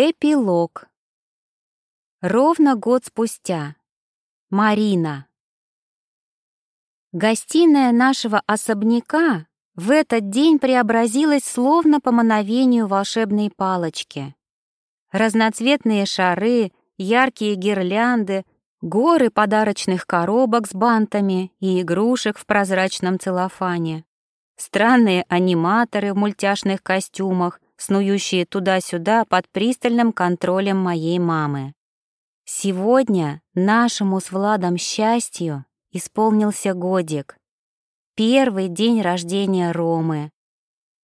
Эпилог. Ровно год спустя. Марина. Гостиная нашего особняка в этот день преобразилась словно по мановению волшебной палочки. Разноцветные шары, яркие гирлянды, горы подарочных коробок с бантами и игрушек в прозрачном целлофане, странные аниматоры в мультяшных костюмах — снующие туда-сюда под пристальным контролем моей мамы. Сегодня нашему с Владом счастью исполнился годик. Первый день рождения Ромы.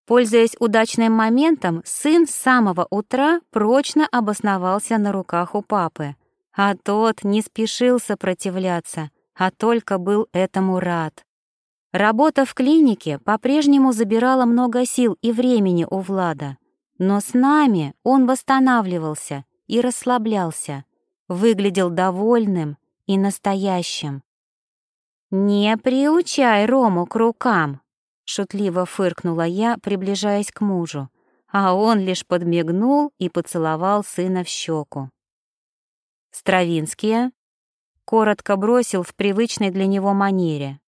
Пользуясь удачным моментом, сын с самого утра прочно обосновался на руках у папы, а тот не спешил сопротивляться, а только был этому рад. Работа в клинике по-прежнему забирала много сил и времени у Влада, но с нами он восстанавливался и расслаблялся, выглядел довольным и настоящим. «Не приучай Рому к рукам!» — шутливо фыркнула я, приближаясь к мужу, а он лишь подмигнул и поцеловал сына в щеку. «Стравинские?» — коротко бросил в привычной для него манере.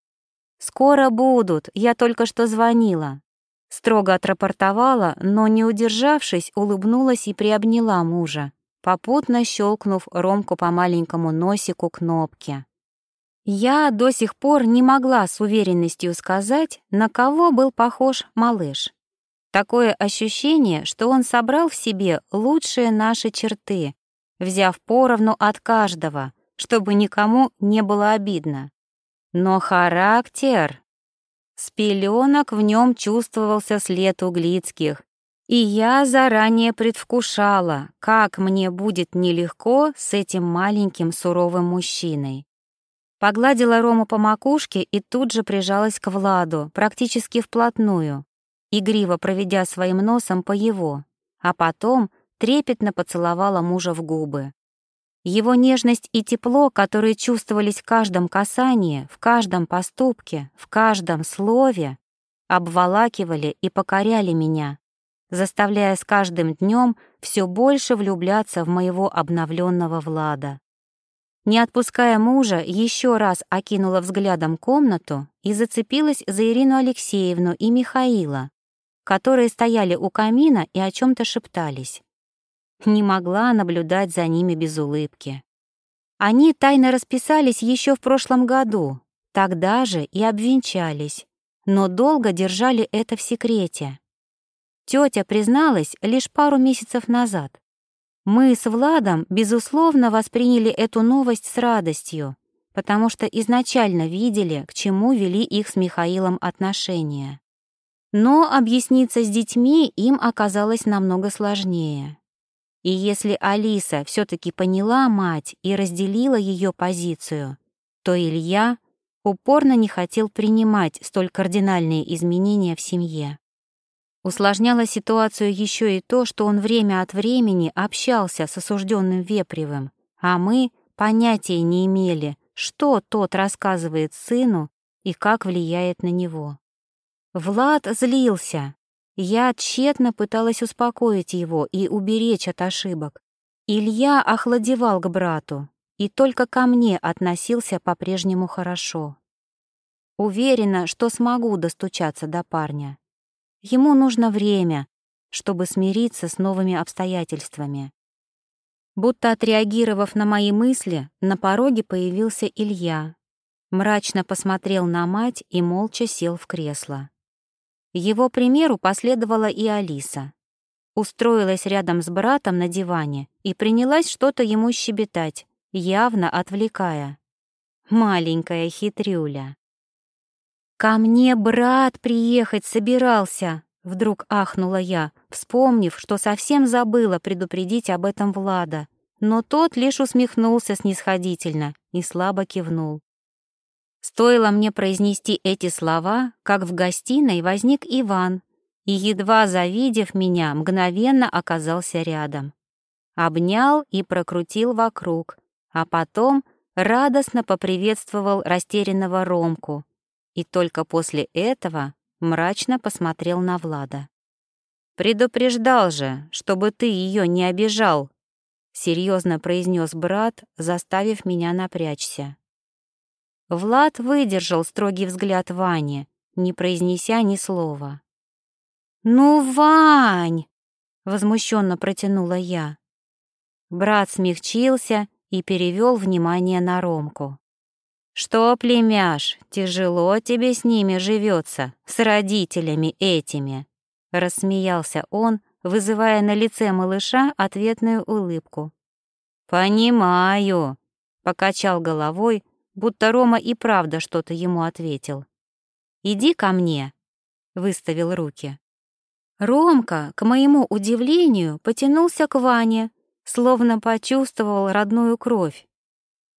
«Скоро будут, я только что звонила. Строго отрапортовала, но, не удержавшись, улыбнулась и приобняла мужа, попутно щелкнув Ромку по маленькому носику кнопки. Я до сих пор не могла с уверенностью сказать, на кого был похож малыш. Такое ощущение, что он собрал в себе лучшие наши черты, взяв поровну от каждого, чтобы никому не было обидно. Но характер... С пеленок в нем чувствовался след углицких, и я заранее предвкушала, как мне будет нелегко с этим маленьким суровым мужчиной. Погладила Рому по макушке и тут же прижалась к Владу, практически вплотную, игриво проведя своим носом по его, а потом трепетно поцеловала мужа в губы. Его нежность и тепло, которые чувствовались в каждом касании, в каждом поступке, в каждом слове, обволакивали и покоряли меня, заставляя с каждым днем все больше влюбляться в моего обновленного Влада. Не отпуская мужа, еще раз окинула взглядом комнату и зацепилась за Ирину Алексеевну и Михаила, которые стояли у камина и о чем-то шептались не могла наблюдать за ними без улыбки. Они тайно расписались еще в прошлом году, тогда же и обвенчались, но долго держали это в секрете. Тетя призналась лишь пару месяцев назад. Мы с Владом, безусловно, восприняли эту новость с радостью, потому что изначально видели, к чему вели их с Михаилом отношения. Но объясниться с детьми им оказалось намного сложнее. И если Алиса все-таки поняла мать и разделила ее позицию, то Илья упорно не хотел принимать столь кардинальные изменения в семье. Усложняло ситуацию еще и то, что он время от времени общался с осужденным Вепревым, а мы понятия не имели, что тот рассказывает сыну и как влияет на него. Влад злился, я тщетно пыталась успокоить его и уберечь от ошибок. Илья охладевал к брату и только ко мне относился по-прежнему хорошо. Уверена, что смогу достучаться до парня. Ему нужно время, чтобы смириться с новыми обстоятельствами. Будто отреагировав на мои мысли, на пороге появился Илья. Мрачно посмотрел на мать и молча сел в кресло. Его примеру последовала и Алиса. Устроилась рядом с братом на диване и принялась что-то ему щебетать, явно отвлекая. Маленькая хитрюля. «Ко мне брат приехать собирался!» — вдруг ахнула я, вспомнив, что совсем забыла предупредить об этом Влада. Но тот лишь усмехнулся снисходительно и слабо кивнул. Стоило мне произнести эти слова, как в гостиной возник Иван и, едва завидев меня, мгновенно оказался рядом. Обнял и прокрутил вокруг, а потом радостно поприветствовал растерянного Ромку и только после этого мрачно посмотрел на Влада. «Предупреждал же, чтобы ты ее не обижал», — серьезно произнес брат, заставив меня напрячься. Влад выдержал строгий взгляд Вани, не произнеся ни слова. «Ну, Вань!» — возмущенно протянула я. Брат смягчился и перевел внимание на Ромку. «Что, племяш, тяжело тебе с ними живется, с родителями этими?» Рассмеялся он, вызывая на лице малыша ответную улыбку. «Понимаю», — покачал головой, будто Рома и правда что-то ему ответил. «Иди ко мне», — выставил руки. Ромка, к моему удивлению, потянулся к Ване, словно почувствовал родную кровь.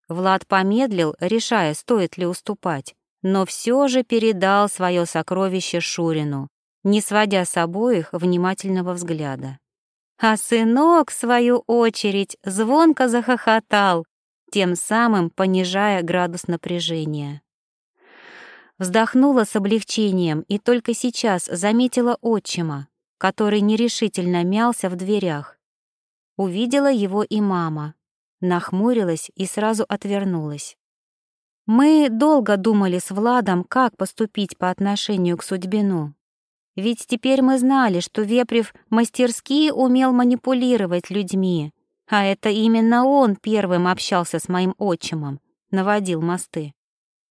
Влад помедлил, решая, стоит ли уступать, но все же передал свое сокровище Шурину, не сводя с обоих внимательного взгляда. А сынок, в свою очередь, звонко захохотал, тем самым понижая градус напряжения. Вздохнула с облегчением и только сейчас заметила отчима, который нерешительно мялся в дверях. Увидела его и мама, нахмурилась и сразу отвернулась. Мы долго думали с Владом, как поступить по отношению к Судьбину. Ведь теперь мы знали, что Вепрев мастерски умел манипулировать людьми, а это именно он первым общался с моим отчимом, наводил мосты.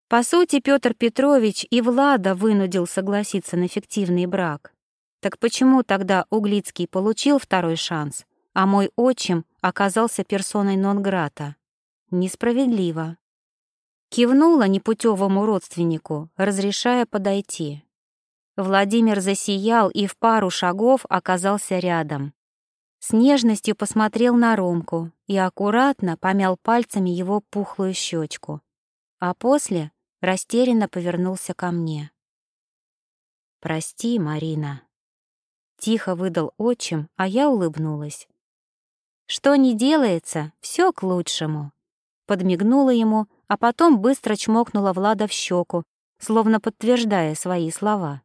По сути, Петр Петрович и Влада вынудил согласиться на фиктивный брак. Так почему тогда Углицкий получил второй шанс, а мой отчим оказался персоной нон-грата? Несправедливо. Кивнула непутевому родственнику, разрешая подойти. Владимир засиял и в пару шагов оказался рядом. С нежностью посмотрел на Ромку и аккуратно помял пальцами его пухлую щечку, а после растерянно повернулся ко мне. «Прости, Марина». Тихо выдал отчим, а я улыбнулась. «Что не делается, все к лучшему». Подмигнула ему, а потом быстро чмокнула Влада в щеку, словно подтверждая свои слова.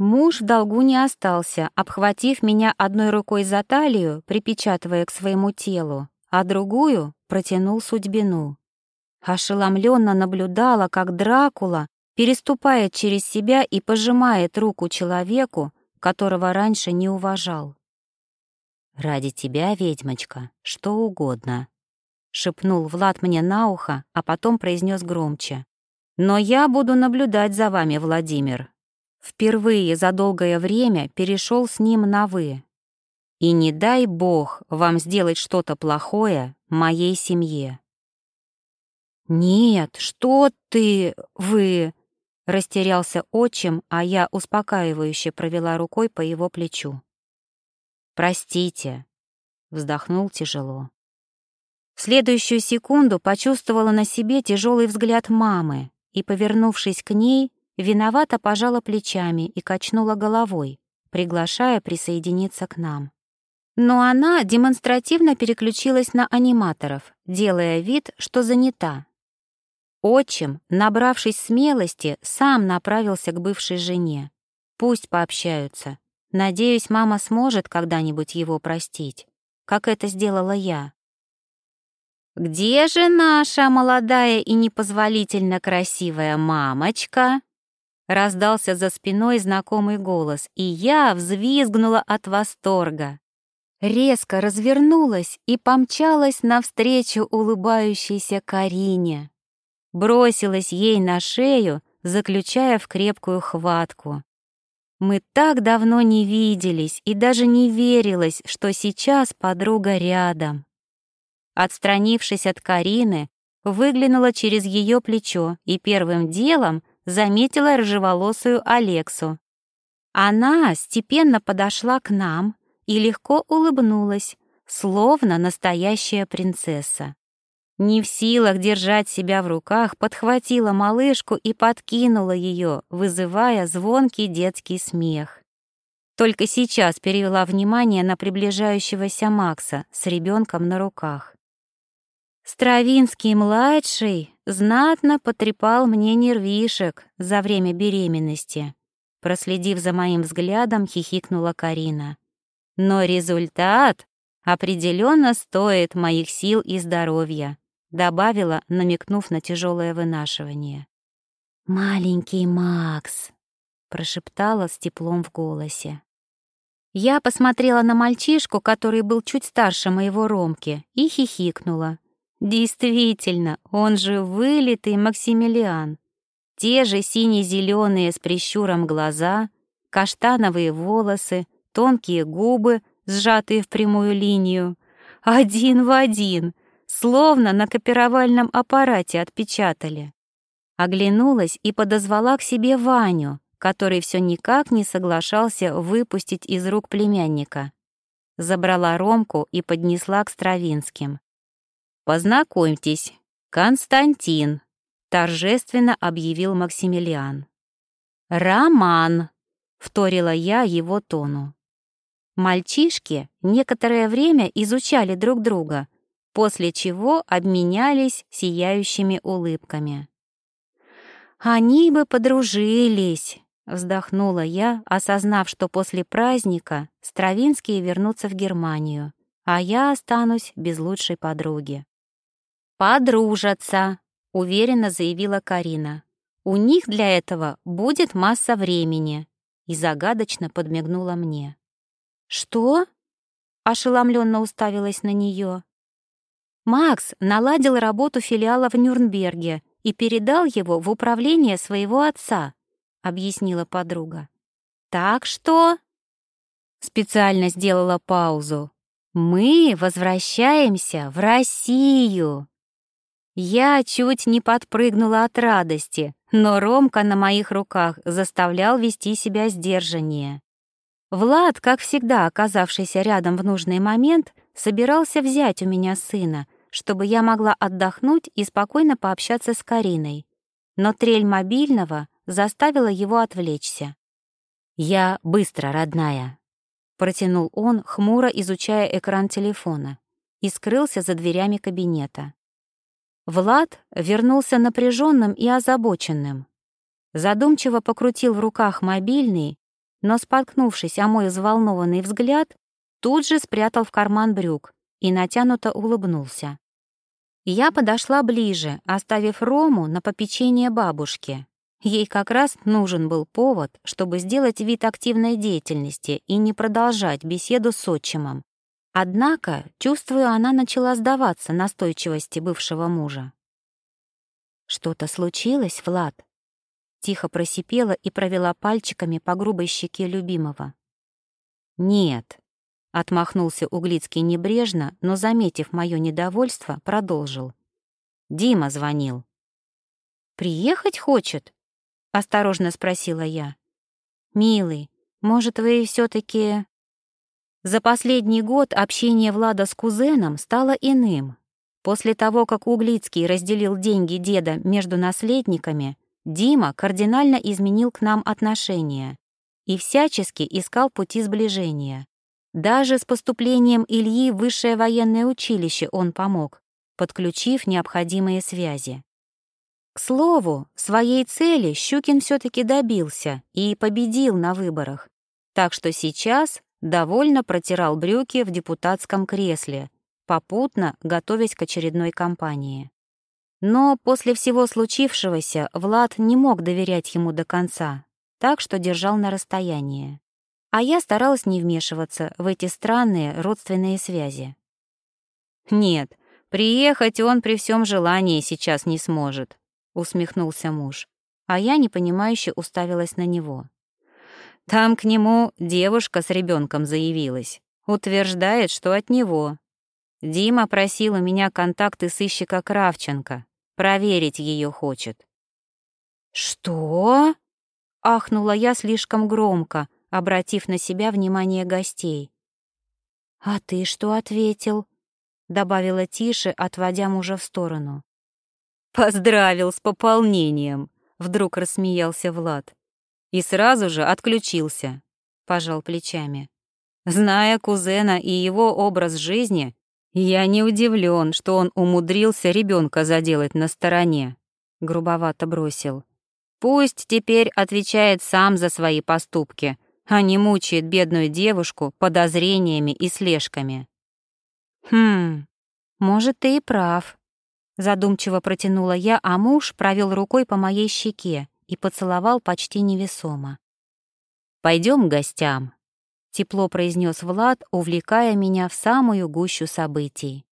Муж в долгу не остался, обхватив меня одной рукой за талию, припечатывая к своему телу, а другую протянул судьбину. Ошеломленно наблюдала, как Дракула переступает через себя и пожимает руку человеку, которого раньше не уважал. «Ради тебя, ведьмочка, что угодно», — шепнул Влад мне на ухо, а потом произнес громче. «Но я буду наблюдать за вами, Владимир, Впервые за долгое время перешел с ним на «вы». И не дай бог вам сделать что-то плохое моей семье. «Нет, что ты, вы...» — растерялся отчим, а я успокаивающе провела рукой по его плечу. «Простите», — вздохнул тяжело. В следующую секунду почувствовала на себе тяжелый взгляд мамы и, повернувшись к ней, Виновато пожала плечами и качнула головой, приглашая присоединиться к нам. Но она демонстративно переключилась на аниматоров, делая вид, что занята. Отчим, набравшись смелости, сам направился к бывшей жене. Пусть пообщаются. Надеюсь, мама сможет когда-нибудь его простить, как это сделала я. «Где же наша молодая и непозволительно красивая мамочка?» Раздался за спиной знакомый голос, и я взвизгнула от восторга. Резко развернулась и помчалась навстречу улыбающейся Карине. Бросилась ей на шею, заключая в крепкую хватку. Мы так давно не виделись, и даже не верилось, что сейчас подруга рядом. Отстранившись от Карины, выглянула через ее плечо и первым делом заметила рыжеволосую Алексу. Она степенно подошла к нам и легко улыбнулась, словно настоящая принцесса. Не в силах держать себя в руках, подхватила малышку и подкинула ее, вызывая звонкий детский смех. Только сейчас перевела внимание на приближающегося Макса с ребенком на руках. Стравинский-младший знатно потрепал мне нервишек за время беременности. Проследив за моим взглядом, хихикнула Карина. Но результат определенно стоит моих сил и здоровья, добавила, намекнув на тяжелое вынашивание. «Маленький Макс», — прошептала с теплом в голосе. Я посмотрела на мальчишку, который был чуть старше моего Ромки, и хихикнула. Действительно, он же вылитый Максимилиан. Те же сине-зеленые с прищуром глаза, каштановые волосы, тонкие губы, сжатые в прямую линию. Один в один, словно на копировальном аппарате отпечатали. Оглянулась и подозвала к себе Ваню, который все никак не соглашался выпустить из рук племянника. Забрала Ромку и поднесла к Стравинским. «Познакомьтесь, Константин», — торжественно объявил Максимилиан. «Роман», — вторила я его тону. Мальчишки некоторое время изучали друг друга, после чего обменялись сияющими улыбками. «Они бы подружились», — вздохнула я, осознав, что после праздника Стравинские вернутся в Германию, а я останусь без лучшей подруги. «Подружатся», — уверенно заявила Карина. «У них для этого будет масса времени», и загадочно подмигнула мне. «Что?» — ошеломленно уставилась на нее. Макс наладил работу филиала в Нюрнберге и передал его в управление своего отца, объяснила подруга. Так что... Специально сделала паузу. Мы возвращаемся в Россию. Я чуть не подпрыгнула от радости, но Ромка на моих руках заставлял вести себя сдержаннее. Влад, как всегда оказавшийся рядом в нужный момент, собирался взять у меня сына, чтобы я могла отдохнуть и спокойно пообщаться с Кариной. Но трель мобильного заставила его отвлечься. «Я быстро, родная», — протянул он, хмуро изучая экран телефона, и скрылся за дверями кабинета. Влад вернулся напряженным и озабоченным. Задумчиво покрутил в руках мобильный, но, споткнувшись о мой взволнованный взгляд, тут же спрятал в карман брюк и натянуто улыбнулся. Я подошла ближе, оставив Рому на попечение бабушки. Ей как раз нужен был повод, чтобы сделать вид активной деятельности и не продолжать беседу с отчимом. Однако, чувствую, она начала сдаваться настойчивости бывшего мужа. «Что-то случилось, Влад?» Тихо просипела и провела пальчиками по грубой щеке любимого. «Нет», — отмахнулся Углицкий небрежно, но, заметив мое недовольство, продолжил. «Дима звонил». «Приехать хочет?» — осторожно спросила я. «Милый, может, вы все таки за последний год общение Влада с кузеном стало иным. После того, как Углицкий разделил деньги деда между наследниками, Дима кардинально изменил к нам отношения и всячески искал пути сближения. Даже с поступлением Ильи в высшее военное училище он помог, подключив необходимые связи. К слову, своей цели Щукин все таки добился и победил на выборах, так что сейчас довольно протирал брюки в депутатском кресле, попутно готовясь к очередной кампании. Но после всего случившегося Влад не мог доверять ему до конца, так что держал на расстоянии. А я старалась не вмешиваться в эти странные родственные связи. «Нет, приехать он при всем желании сейчас не сможет», — усмехнулся муж, а я непонимающе уставилась на него. Там к нему девушка с ребенком заявилась. Утверждает, что от него. Дима просил у меня контакты сыщика Кравченко. Проверить ее хочет. «Что?» — ахнула я слишком громко, обратив на себя внимание гостей. «А ты что ответил?» — добавила тише, отводя мужа в сторону. «Поздравил с пополнением!» — вдруг рассмеялся Влад и сразу же отключился», — пожал плечами. «Зная кузена и его образ жизни, я не удивлен, что он умудрился ребенка заделать на стороне», — грубовато бросил. Пусть теперь отвечает сам за свои поступки, а не мучает бедную девушку подозрениями и слежками. Хм, может, ты и прав. Задумчиво протянула я, а муж провел рукой по моей щеке и поцеловал почти невесомо. Пойдем к гостям», — тепло произнес Влад, увлекая меня в самую гущу событий.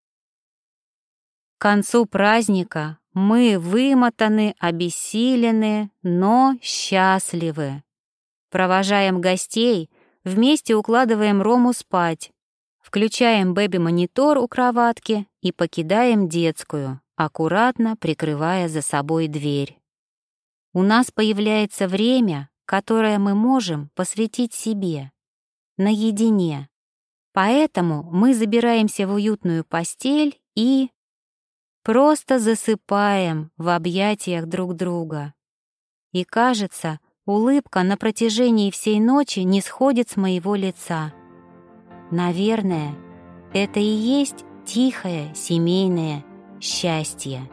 К концу праздника мы вымотаны, обессилены, но счастливы. Провожаем гостей, вместе укладываем Рому спать, включаем бэби-монитор у кроватки и покидаем детскую, аккуратно прикрывая за собой дверь. У нас появляется время, которое мы можем посвятить себе, наедине. Поэтому мы забираемся в уютную постель и Просто засыпаем в объятиях друг друга. И кажется, улыбка на протяжении всей ночи не сходит с моего лица. Наверное, это и есть тихое семейное счастье.